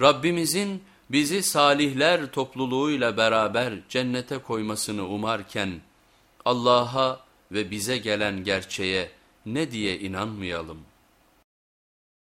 Rabbimizin bizi salihler topluluğuyla beraber cennete koymasını umarken Allah'a ve bize gelen gerçeğe ne diye inanmayalım?''